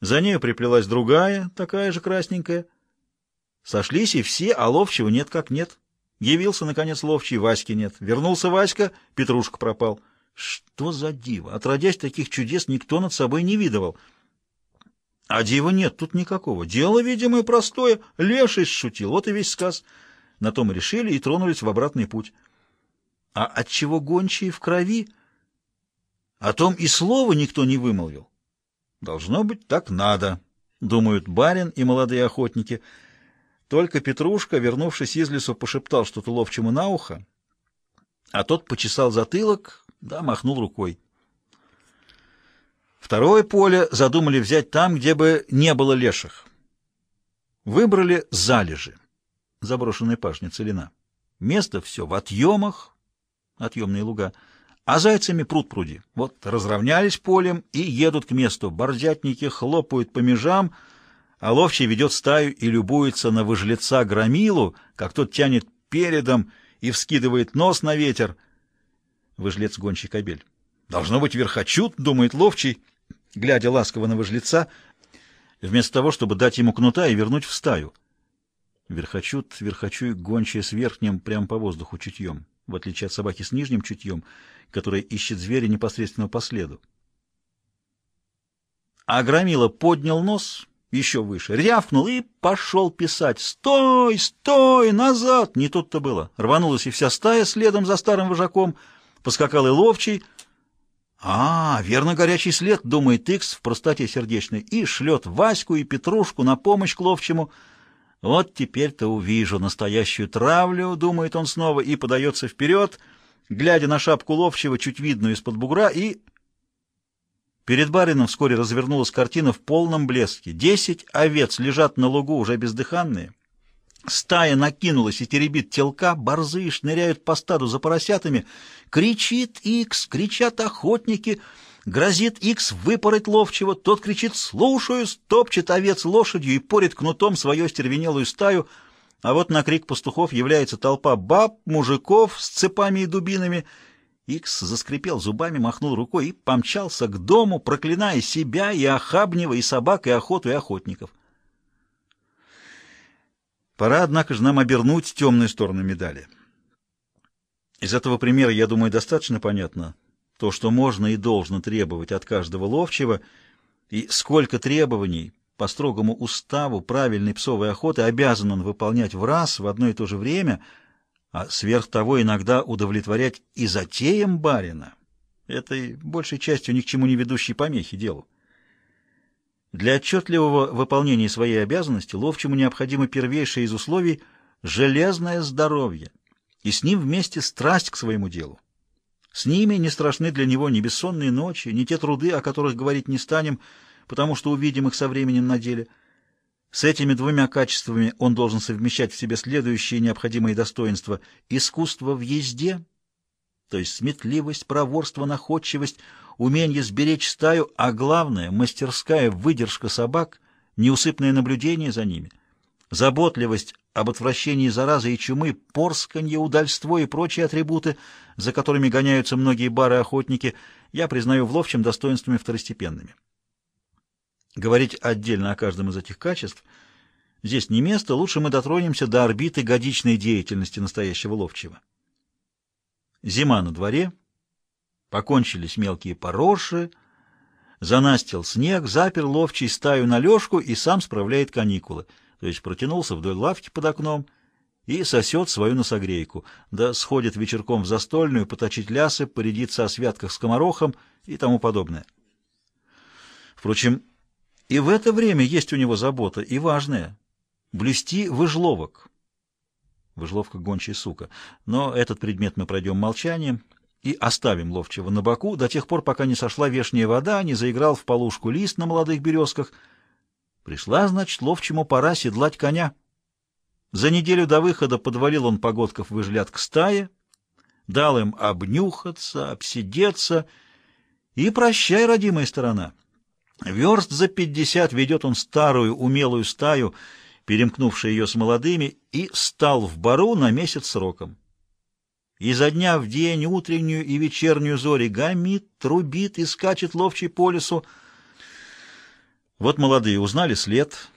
За нею приплелась другая, такая же красненькая. Сошлись и все, а ловчего нет как нет. Явился, наконец, ловчий, Васьки нет. Вернулся Васька, Петрушка пропал. Что за диво! Отродясь таких чудес никто над собой не видывал. А дива нет тут никакого. Дело, видимо, простое. Леший шутил, вот и весь сказ. На том и решили и тронулись в обратный путь. А отчего гончие в крови? О том и слова никто не вымолвил. Должно быть, так надо, думают барин и молодые охотники. Только Петрушка, вернувшись из лесу, пошептал что-то ловчему на ухо, а тот почесал затылок, да махнул рукой. Второе поле задумали взять там, где бы не было леших. Выбрали залежи, заброшенная пашня целина. Место все в отъемах, отъемные луга, а зайцами пруд пруди. Вот разровнялись полем и едут к месту. Борзятники хлопают по межам, а ловчий ведет стаю и любуется на выжлеца громилу, как тот тянет передом и вскидывает нос на ветер. Выжлец гончий кобель. Должно быть верхочут, думает ловчий, глядя ласково на выжлеца, вместо того, чтобы дать ему кнута и вернуть в стаю. Верхочут, верхочуй, гончая с верхним прямо по воздуху чутьем в отличие от собаки с нижним чутьем, которая ищет зверя непосредственно по следу. А Громила поднял нос еще выше, рявкнул и пошел писать. «Стой! Стой! Назад!» Не тут-то было. Рванулась и вся стая следом за старым вожаком, поскакал и ловчий. «А, верно, горячий след», — думает Икс в простоте сердечной, и шлет Ваську и Петрушку на помощь к ловчему — вот теперь-то увижу настоящую травлю, думает он снова, и подается вперед, глядя на шапку ловчего, чуть видную из-под бугра, и... Перед барином вскоре развернулась картина в полном блеске. Десять овец лежат на лугу, уже бездыханные. Стая накинулась и теребит телка, борзы шныряют по стаду за поросятами. Кричит Икс, кричат охотники — Грозит Икс выпороть ловчего, тот кричит «слушаюсь», топчет овец лошадью и порит кнутом свою стервенелую стаю, а вот на крик пастухов является толпа баб, мужиков с цепами и дубинами. Икс заскрипел зубами, махнул рукой и помчался к дому, проклиная себя и Охабнева, и собак, и охоту, и охотников. Пора, однако же, нам обернуть темную сторону медали. Из этого примера, я думаю, достаточно понятно, то, что можно и должно требовать от каждого ловчего, и сколько требований по строгому уставу правильной псовой охоты обязан он выполнять в раз в одно и то же время, а сверх того иногда удовлетворять и затеям барина, этой большей частью ни к чему не ведущей помехи делу. Для отчетливого выполнения своей обязанности ловчему необходимо первейшее из условий — железное здоровье, и с ним вместе страсть к своему делу. С ними не страшны для него ни бессонные ночи, ни те труды, о которых говорить не станем, потому что увидим их со временем на деле. С этими двумя качествами он должен совмещать в себе следующие необходимые достоинства — искусство в езде, то есть сметливость, проворство, находчивость, умение сберечь стаю, а главное — мастерская выдержка собак, неусыпное наблюдение за ними, заботливость об отвращении заразы и чумы, порсканье, удальство и прочие атрибуты, за которыми гоняются многие бары-охотники, я признаю в ловчем достоинствами второстепенными. Говорить отдельно о каждом из этих качеств здесь не место, лучше мы дотронемся до орбиты годичной деятельности настоящего ловчего. Зима на дворе, покончились мелкие пороши, занастил снег, запер ловчий стаю на лёжку и сам справляет каникулы — то есть протянулся вдоль лавки под окном и сосет свою носогрейку, да сходит вечерком в застольную поточить лясы, порядиться о святках с комарохом и тому подобное. Впрочем, и в это время есть у него забота, и важная — блюсти выжловок. Выжловка — гончая сука. Но этот предмет мы пройдем молчанием и оставим ловчего на боку до тех пор, пока не сошла вешняя вода, не заиграл в полушку лист на молодых березках — Пришла, значит, ловчему пора седлать коня. За неделю до выхода подвалил он погодков выжлят к стае, дал им обнюхаться, обсидеться, и прощай, родимая сторона. Верст за пятьдесят ведет он старую умелую стаю, перемкнувшую ее с молодыми, и стал в бару на месяц сроком. Изо дня в день, утреннюю и вечернюю зори гамит, трубит и скачет ловчий по лесу, Вот молодые узнали след,